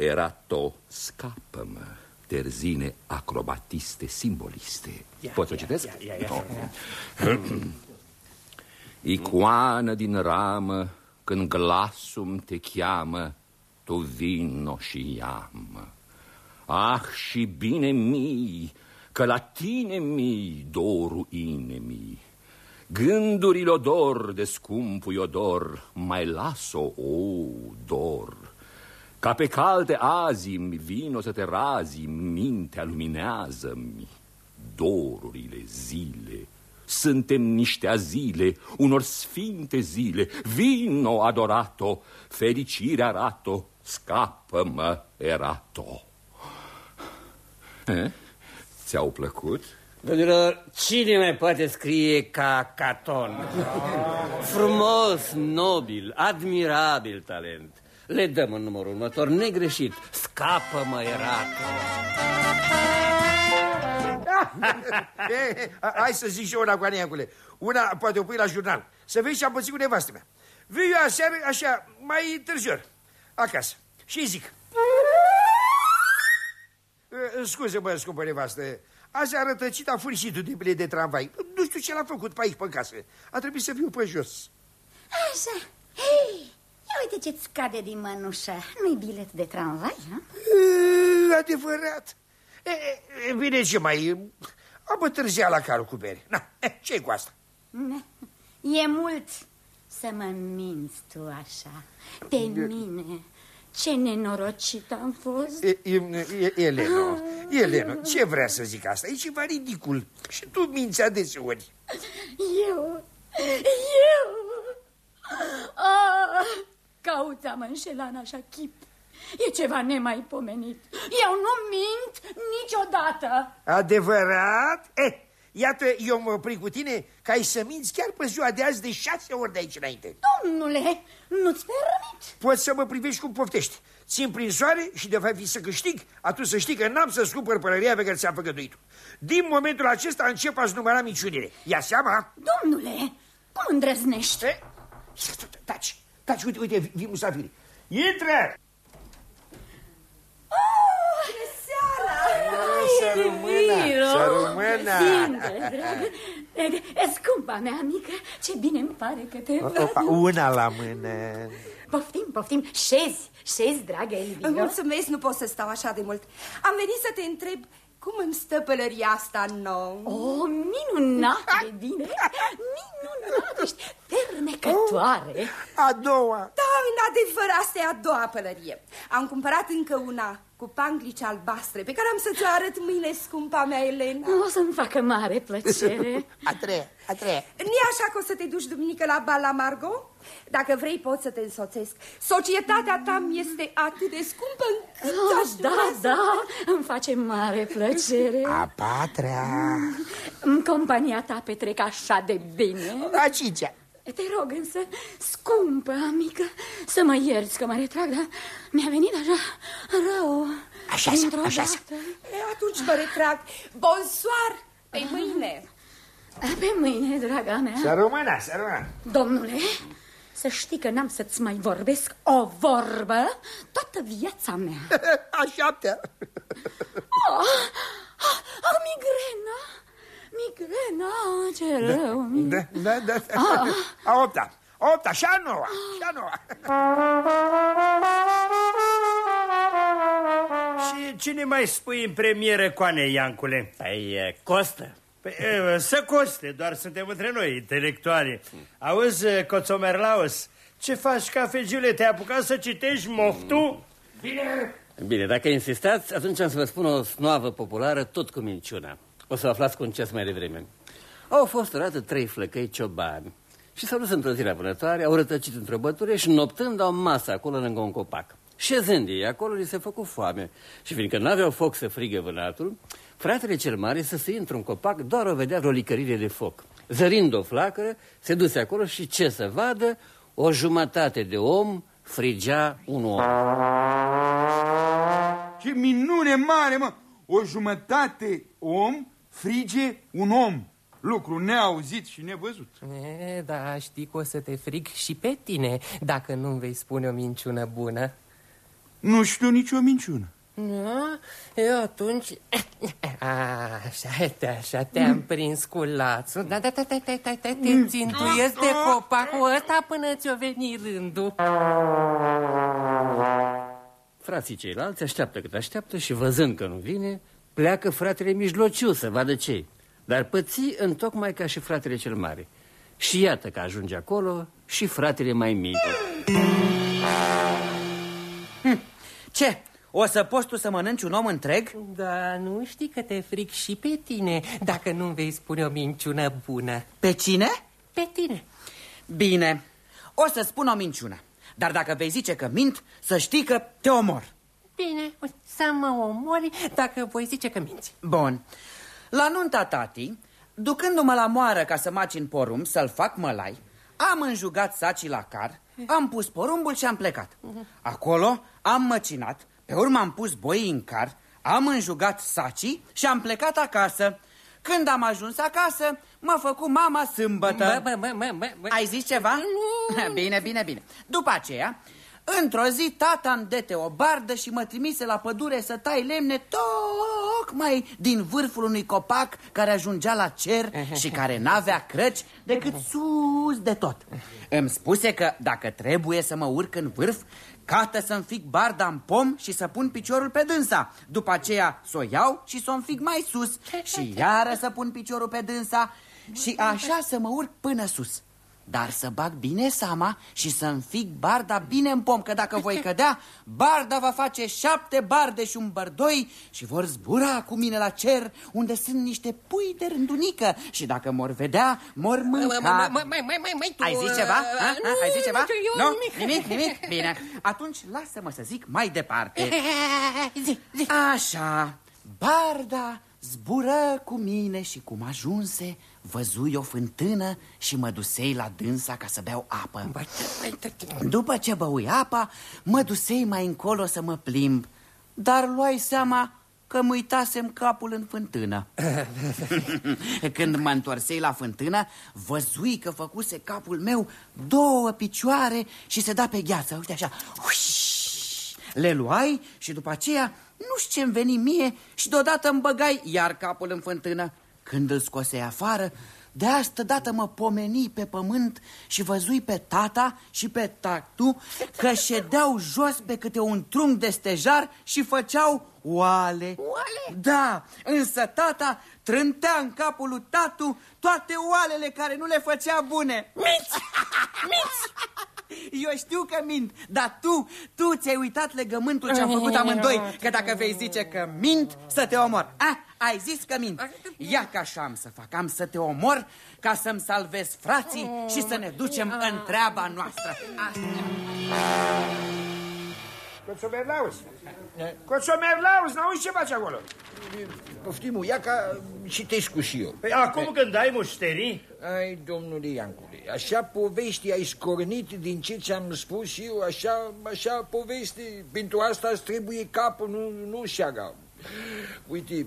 Erato Scapă-mă, terzine acrobatiste simboliste. Ia, Poți să o ia, citesc? ia, ia, ia. Icoană din ramă, când glasul te cheamă, tu vino și iamă. Ah, și bine mii, că la tine mii dorul inimii. Gândurile odor de scumpul odor, mai las-o, o, dor. Ca pe calde azi-mi vino să te razi, mintea luminează-mi. Dorurile zile, suntem niște azile, unor sfinte zile. Vino, adorato, fericire arato, scapă-mă, erato. Eh? Ți-au plăcut? Domnilor, cine mai poate scrie ca Caton? Frumos, nobil, admirabil talent. Le dăm în numărul următor, negreșit. Scapă-mă, Erato. Eh, Hai să zic și eu una cu Aneacule. Una poate o pui la jurnal. Să vezi ce am pățit cu nevastă mea. Viu eu aseară, așa, mai târziu, acasă. Și zic. "Eh, Scuze, bă, scumpă nevastă. Azi a rătăcit a furisitul de bilet de tramvai. Nu știu ce l-a făcut pe aici, pe casă. A trebuit să fiu pe jos. Așa. Hei, ia uite ce-ți scade din mănușă. Nu-i bilet de tramvai, ha? E, adevărat. E, e, bine, ce mai... Am întârziat la carul cu bere. Na, ce cu asta? Ne. E mult să mă minți tu așa. Pe mine. Ce nenorocit am fost. E, e, e, Eleno, Eleno, ce vrea să zic asta? E ceva ridicul. Și tu minți adeseori. Eu, eu... Ah, caut a mă înșela în așa chip. E ceva nemaipomenit. Eu nu mint niciodată. Adevărat? Eh, iată, eu mă opri cu tine ca ai să minți chiar pe ziua de azi de șase ori de aici înainte. Domnule, nu-ți permit. Poți să mă privești cum poftești. Țin prin soare și de fapt fi să câștig, atunci să știi că n-am să-ți cumpăr pălăria pe care ți-am făgăduit-o. Din momentul acesta încep a-ți număra minciunile. Ia seama? Domnule, cum îndrăznești? Eh? Taci, taci, uite, uite, vii musafiri. Intră! Bună seara! Să rămână, să rămână. Scumpa mea mică, ce bine îmi pare că te văd. Opa, una la mână. Poftim, poftim, șezi, șezi, dragă Elvira. Mulțumesc, nu pot să stau așa de mult. Am venit să te întreb cum îmi stă pălăria asta nouă. Oh, minunat de bine, minunat, ești fermecătoare. A doua. Da, în adevăr, asta e a doua pălărie. Am cumpărat încă una cu panglici albastre, pe care am să ți-o arăt mâine, scumpa mea Elena. O să-mi facă mare plăcere. A treia, a treia. nu e așa că o să te duci duminică la bal la Margot? Dacă vrei, pot să te însoțesc. Societatea ta mi este atât de scumpă încât Oh, aș da, vrea să- da, îmi face mare plăcere. A patra. În compania ta petrec așa de bine. A cincea. Te rog însă, scumpă, mică, să mă ierți că mă retrag, dar mi-a venit așa rău. Așa, dintr-o așa, dată. E, atunci mă retrag. Bonsoir, pe mâine. Pe mâine, draga mea. Să rămână, să rămână. Domnule, să știi că n-am să-ți mai vorbesc o vorbă toată viața mea. A șaptea. Oh, oh, oh, migrena, migrena, ce rău. Da, da, da. Ah. A opta. A opta, și a noua, și a noua. Și cine mai spui în premieră, Coane Iancule? Păi, e, Costă. Păi, e, să coste, doar suntem între noi, intelectuali. Auzi, Coțomerlaus, ce faci, cafegiule? Te-ai apucat să citești moftu? Bine. Bine, dacă insistați, atunci am să vă spun o snoavă populară tot cu minciuna. O să o aflați cu un ceas mai devreme. Au fost odată trei flăcăi ciobani și s-au dus într-o zi la vânătoare, au rătăcit într-o băture și noptând au masă acolo lângă un copac. Șezând ei acolo, li se făcu foame și fiindcă n-aveau foc să frigă vânatul, fratele cel mare să se într-un copac, doar o vedea vreo licărire de foc. Zărind o flacără, se duse acolo și ce să vadă? O jumătate de om frigea un om. Ce minune mare, mă! O jumătate om frige un om. Lucru neauzit și nevăzut. E, da, știi că o să te frig și pe tine dacă nu-mi vei spune o minciună bună. Nu știu nicio minciună. Da? E, atunci Așa, te, așa, te-am prins cu lațul. Da, da, da, da, da, da, da te țintuiesc de copacul ăsta până ți-o veni rândul. Frații ceilalți așteaptă cât așteaptă și văzând că nu vine, pleacă fratele mijlociu să vadă ce Dar păți întocmai ca și fratele cel mare. Și iată că ajunge acolo și fratele mai mic. Ce? O să poți tu să mănânci un om întreg? Da, nu știi că te fric și pe tine Dacă nu vei spune o minciună bună. Pe cine? Pe tine. Bine, o să spun o minciună Dar dacă vei zice că mint, să știi că te omor. Bine, să mă omori dacă voi zice că minți. Bun, la nunta tati, ducându-mă la moară ca să macin porumb, să-l fac mălai Am înjugat sacii la car, am pus porumbul și am plecat. Acolo am măcinat, pe urmă am pus boii în car, am înjugat sacii și am plecat acasă. Când am ajuns acasă, m-a făcut mama sâmbătă. Bă, bă, bă, bă, bă. Ai zis ceva? Nu. Bine, bine, bine. După aceea, într-o zi, tata îmi dete o bardă și mă trimise la pădure să tai lemne tocmai din vârful unui copac care ajungea la cer și care n-avea crăci decât sus de tot. Îmi spuse că dacă trebuie să mă urc în vârf, Cată să-mi fic barda în pom și să pun piciorul pe dânsa. După aceea să o iau și să o fic mai sus. Și iară să pun piciorul pe dânsa Și așa să mă urc până sus dar să bag bine seama și să-mi fic barda bine în pom Că dacă voi cădea, barda va face șapte barde și un bărdoi Și vor zbura cu mine la cer Unde sunt niște pui de rândunică Și dacă mor vedea, mor mânca Ai zis ceva? Ha? Ha? Ai zis ceva? Nu? Nimic, nimic? Bine, atunci lasă-mă să zic mai departe Așa, barda zbură cu mine și cum ajunse Văzui o fântână și mă dusei la dânsa ca să beau apă. După ce băui apa, mă dusei mai încolo să mă plimb. Dar luai seama că mă uitasem capul în fântână. Când mă întorsei la fântână, văzui că făcuse capul meu două picioare și se da pe gheață. Uite așa, uiș, le luai și după aceea nu știu ce-mi veni mie și deodată îmi băgai iar capul în fântână când îl scosei afară, de asta dată mă pomeni pe pământ și văzui pe tata și pe tactu că ședeau jos pe câte un trunc de stejar și făceau oale. Oale? Da, însă tata trântea în capul lui tatu toate oalele care nu le făcea bune. Minți! Minți! Eu știu că mint, dar tu, tu ți-ai uitat legământul ce am făcut amândoi Că dacă vei zice că mint, să te omor ah, Ai zis că mint Ia că așa am să fac, am să te omor Ca să-mi salvez frații și să ne ducem în treaba noastră Coțomerlaus! Coțomerlaus, n-auzi ce faci acolo? Poftim, ia ca citești și eu. Păi acum când ai mușterii? Ai, domnule Iancule, așa povești ai scornit din ce ți-am spus eu, așa, așa poveste. Pentru asta îți trebuie capul, nu, nu șaga. Uite,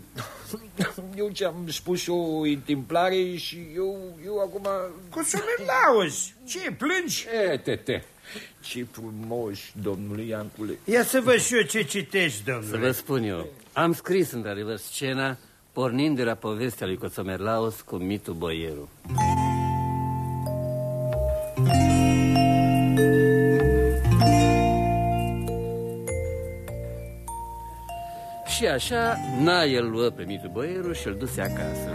eu ți-am spus o întâmplare și eu, eu acum... Coțomerlaus, ce, plângi? E, tete, Ce frumos, domnule Iancule. Ia să văd și eu ce citești, domnule. Să vă spun eu, am scris într-adevăr scena pornind de la povestea lui Coțomerlaus cu mitul boierul. Și așa, Naia îl luă pe mitul boierul și îl duse acasă.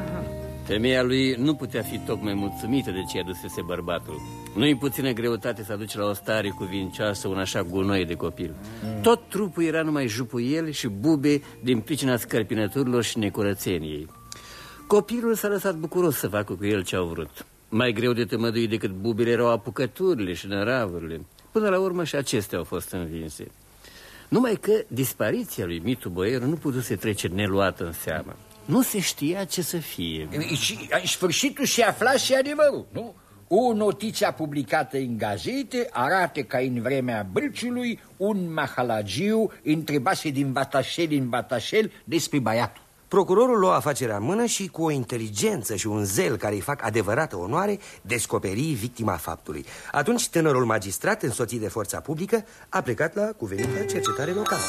Femeia lui nu putea fi tocmai mulțumită de ce adusese bărbatul. Nu-i puțină greutate să aduce la o stare cuvincioasă un așa gunoi de copil. Tot trupul era numai jupuiel și bube din pricina scărpinăturilor și necurățeniei. Copilul s-a lăsat bucuros să facă cu el ce au vrut. Mai greu de tămăduit decât bubile erau apucăturile și năravurile. Până la urmă și acestea au fost învinse. Numai că dispariția lui Mitu Boieru nu putuse trece neluată în seamă. Nu se știa ce să fie. Și în sfârșitul se afla și adevărul, nu? O notiță publicată în gazete arată că în vremea bâlciului un mahalagiu întrebase din Batașel în Batașel despre băiatul. Procurorul lua afacerea în mână și cu o inteligență și un zel care îi fac adevărată onoare, descoperi victima faptului. Atunci tânărul magistrat, însoțit de forța publică, a plecat la cuvenită cercetare locală.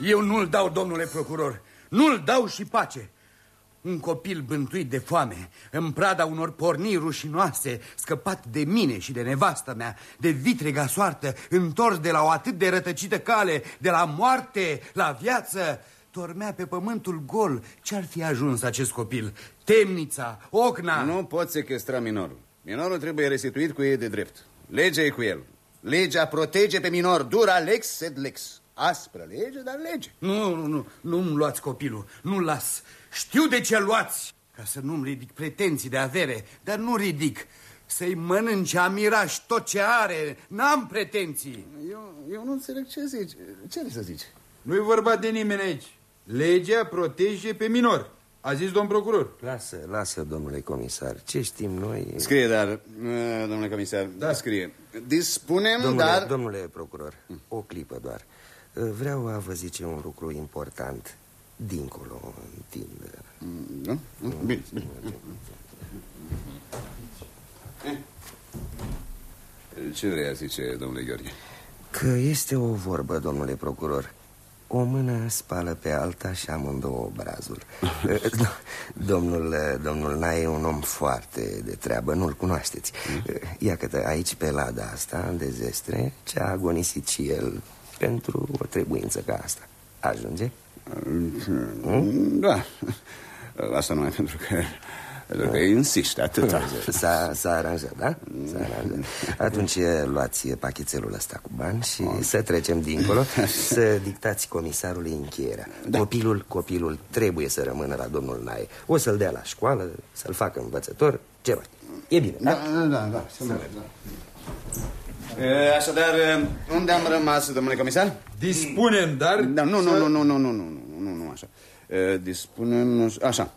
Eu nu-l dau, domnule procuror, nu-l dau și pace. Un copil bântuit de foame, în prada unor porniri rușinoase, scăpat de mine și de nevastă mea, de vitrega soartă, întors de la o atât de rătăcită cale, de la moarte la viață, dormea pe pământul gol. Ce-ar fi ajuns acest copil? Temnița, ocna... Nu pot sequestra minorul. Minorul trebuie restituit cu ei de drept. Legea e cu el. Legea protege pe minor. Dura lex sed lex. Aspră lege, dar lege. Nu, nu, nu, nu-mi luați copilul, nu-l las. Știu de ce luați, ca să nu-mi ridic pretenții de avere, dar nu ridic. Să-i mănânce amiraș tot ce are, n-am pretenții. Eu, eu nu înțeleg ce zici. Ce are să zici? Nu-i vorba de nimeni aici. Legea protege pe minor. A zis domn procuror. Lasă, lasă, domnule comisar. Ce știm noi... Scrie, dar, uh, domnule comisar, da. scrie. Dispunem, Domnule, dar... domnule procuror, o clipă doar. Vreau a vă zice un lucru important. Dincolo, în timp. Da? Bine, bine. Ce vrea zice, domnule Gheorghe? Că este o vorbă, domnule procuror. O mână spală pe alta și amândouă obrazul. domnul, domnul Nae e un om foarte de treabă, nu-l cunoașteți. Iată aici, pe lada asta, de zestre, ce-a agonisit și el pentru o trebuință ca asta. Ajunge? Da. Asta numai pentru că... Pentru că insist atâta. S-a, s-a aranjat, da? S-a aranjat. Atunci luați pachetelul ăsta cu bani și să trecem dincolo Să dictați comisarului încheierea da. Copilul, copilul trebuie să rămână la domnul Nae O să-l dea la școală, să-l facă învățător, ceva E bine, da? Da, da, da, să da. Așadar, unde am rămas, domnule comisar? Dispunem, dar... Da, nu, nu, nu, nu, nu, nu, nu, nu, nu, așa. Dispunem, așa.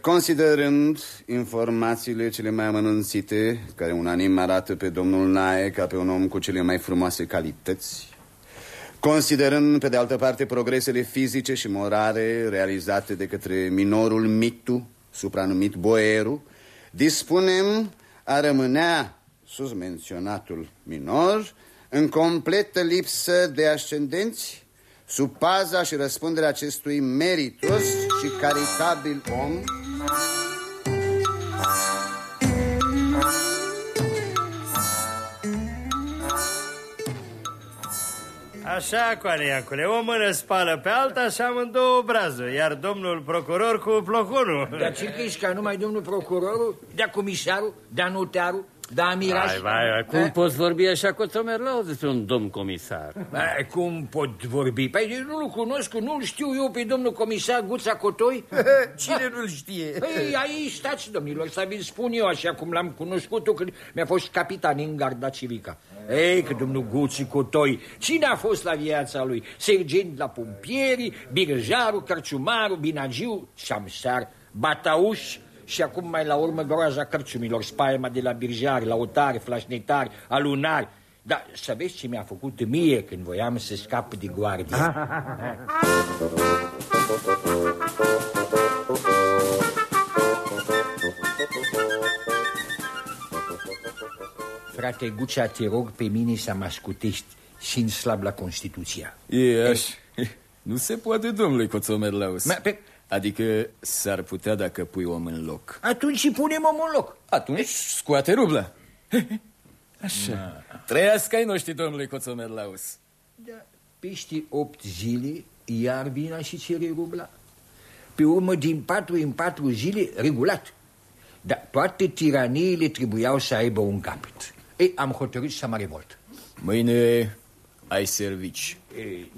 Considerând informațiile cele mai amănunțite, care unanim arată pe domnul Nae ca pe un om cu cele mai frumoase calități, considerând, pe de altă parte, progresele fizice și morale realizate de către minorul Mitu, supranumit Boeru, dispunem a rămânea sus menționatul minor în completă lipsă de ascendenți sub paza și răspunderea acestui meritos și caritabil om Așa, Coaniacule, o mână spală pe alta și amândouă obrazul, iar domnul procuror cu ploconul. Dar ce crezi ca numai domnul procurorul, de comisarul, de notarul, da, Miraș? Vai, vai, vai, cum eh? poți vorbi așa cu Tomerlau despre un domn comisar? Vai, cum pot vorbi? Păi nu-l cunosc, nu-l știu eu pe domnul comisar Guța Cotoi? Cine nu-l știe? Păi aici stați, domnilor, să vi spun eu așa cum l-am cunoscut eu când mi-a fost capitan în garda civica. Ei, că domnul Guții Cotoi, cine a fost la viața lui? Sergent la pompieri, birjarul, cărciumarul, binagiu, șamsar, batauș, și acum mai la urmă groaza cărciumilor, spaima de la birjari, lautari, flașnetari, alunari. Dar să vezi ce mi-a făcut mie când voiam să scap de guardie. Frate Gucea, te rog pe mine să mă ascutești și în slab la Constituția. E așa. Nu se poate, domnule Coțomerlaus. Ma, pe... Adică s-ar putea dacă pui om în loc. Atunci și punem omul în loc. Atunci scoate rubla. Așa. Da. Trăiască ai noștri, domnule Coțomerlaus. Da. Peste opt zile, iar vina și cere rubla. Pe urmă, din patru în patru zile, regulat. Dar toate tiraniile trebuiau să aibă un capăt. Ei, am hotărât să mă revolt. Mâine ai servici.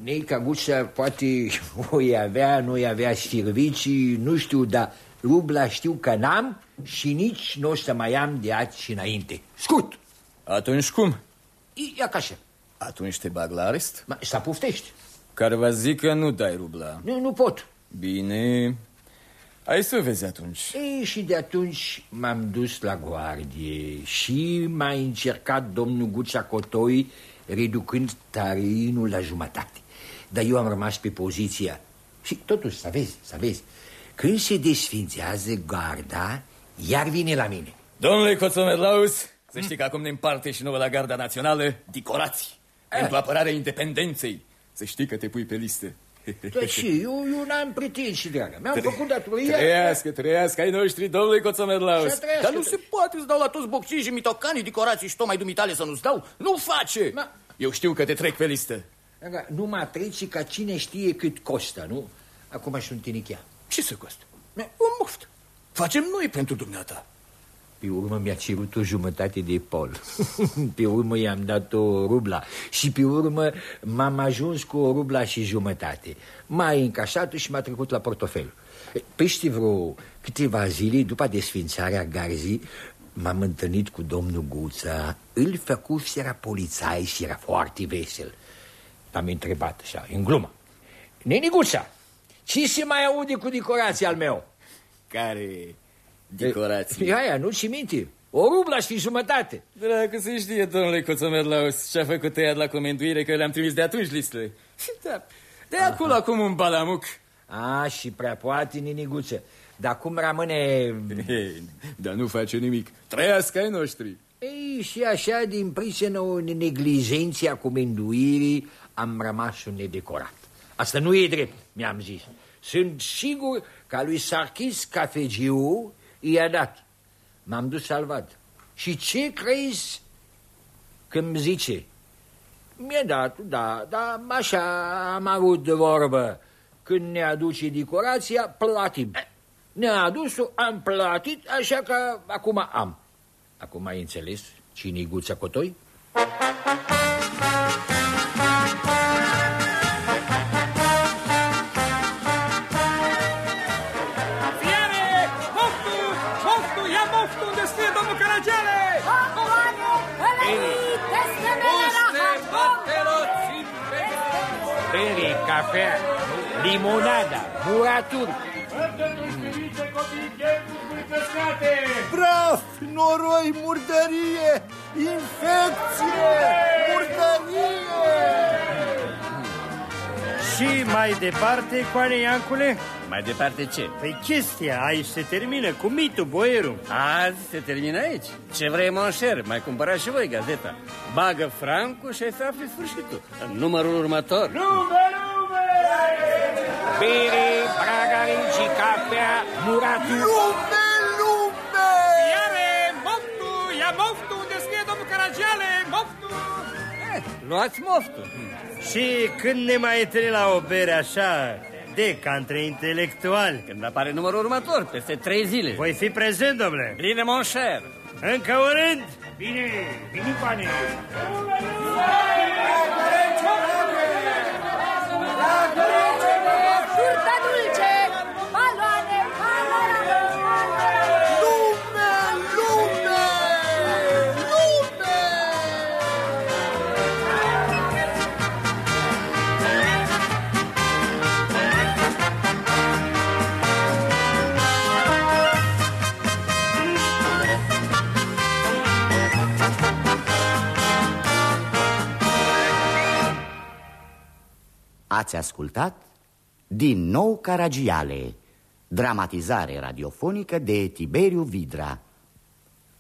Neica Guța poate o avea, nu avea servicii, nu știu, dar rubla știu că n-am și nici nu o să mai am de azi și înainte. Scut! Atunci cum? Ia ca așa. Atunci te bag la arest? Ma, să poftești. Care va zic că nu dai rubla. Nu, nu pot. Bine, ai să vezi atunci. Ei, și de atunci m-am dus la guardie și m-a încercat domnul Guța Cotoi reducând tarinul la jumătate. Dar eu am rămas pe poziția. Și totuși, să vezi, să vezi, când se desfințează garda, iar vine la mine. Domnule Coțomerlaus, să știi că acum ne împarte și nouă la Garda Națională decorații. Eh. Pentru apărarea independenței. Să știi că te pui pe listă. Da și eu, eu n-am pretenții, dragă. Mi-am făcut datoria. Trăiască, trăiască ai noștri, domnule Coțomerlaus. Să trăiască, Dar nu se poate să dau la toți boxii și mitocanii, decorații și tocmai dumitale să nu-ți dau? Nu face! Eu știu că te trec pe listă. Dragă, numai treci ca cine știe cât costă, nu? Acum sunt inichea. Ce să costă? Un moft. Facem noi pentru dumneata. Pe urmă mi-a cerut o jumătate de pol. pe urmă i-am dat o rubla. Și pe urmă m-am ajuns cu o rubla și jumătate. M-a încașat și m-a trecut la portofel. Peste vreo câteva zile, după desfințarea garzii, m-am întâlnit cu domnul Guța. Îl făcuse, era polițai și era foarte vesel. L-am întrebat așa, în glumă. Neni Guța, ce se mai aude cu decorația al meu? Care decorație? E aia, nu-ți minte? O rublă și jumătate. Dracu să știe, domnule Coțomerlaus, ce-a făcut ea la comenduire, că le-am trimis de atunci listele. Da, de acolo acum un balamuc. A, și prea poate, Niniguță. Dar cum rămâne... Dar nu face nimic. Trăiască ai noștri. Ei, și așa, din prisenă neglijenția comenduirii, am rămas un nedecorat. Asta nu e drept, mi-am zis. Sunt sigur că lui Sarkis cafegiu i-a dat. M-am dus să-l văd. Și ce crezi că îmi zice? Mi-a dat, da, da, așa am avut de vorbă. Când ne aduce decorația, platim. Ne-a adus-o, am platit, așa că acum am. Acum ai înțeles cine i Guța Cotoi? Fiare! Cafea, limonada, muraturi. Praf, noroi, murdărie, infecție, murdărie! Și mai departe, Coane Iancule? Mai departe ce? Păi chestia, aici se termină cu mitul, boierul. Azi se termină aici. Ce vrei, monșer? Mai cumpărați și voi gazeta. Bagă francul și ai să afli sfârșitul. În numărul următor. Lume, lume! Bere, bragarici, cafea, muraturi. Lume, lume! Fiare! Moftu! Ia moftu! Unde scrie domnul Caragiale? Moftu! Luați moftul. Și când ne mai întâlnim la o bere așa, de ca între intelectuali? Când apare numărul următor, peste trei zile. Voi fi prezent, domnule. Bine, monșer. Încă un rând? Bine, bine, pane. না করে Ați ascultat Din nou Caragiale Dramatizare radiofonică de Tiberiu Vidra.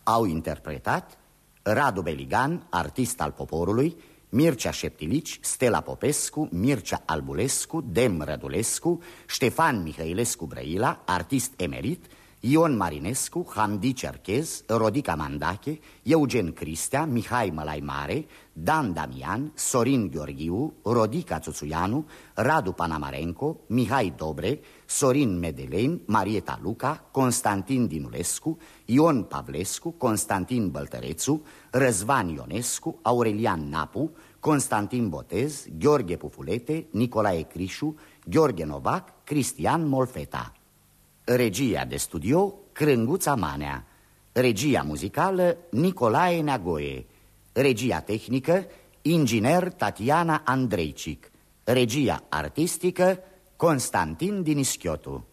Au interpretat Radu Beligan, artist al poporului Mircea Șeptilici, Stella Popescu, Mircea Albulescu, Dem Rădulescu Ștefan Mihailescu Brăila, artist emerit Ion Marinescu, Hamdi Cerchez, Rodica Mandache, Eugen Cristea, Mihai Mălai Mare, Dan Damian, Sorin Gheorghiu, Rodica Țuțuianu, Radu Panamarenco, Mihai Dobre, Sorin Medelen, Marieta Luca, Constantin Dinulescu, Ion Pavlescu, Constantin Băltărețu, Răzvan Ionescu, Aurelian Napu, Constantin Botez, Gheorghe Pufulete, Nicolae Crișu, Gheorghe Novac, Cristian Molfeta. Regia de studio Crânguța Manea. Regia muzicală Nicolae Neagoe. Regia tehnică Inginer Tatiana Andreicic Regia artistică Constantin Dinischiotu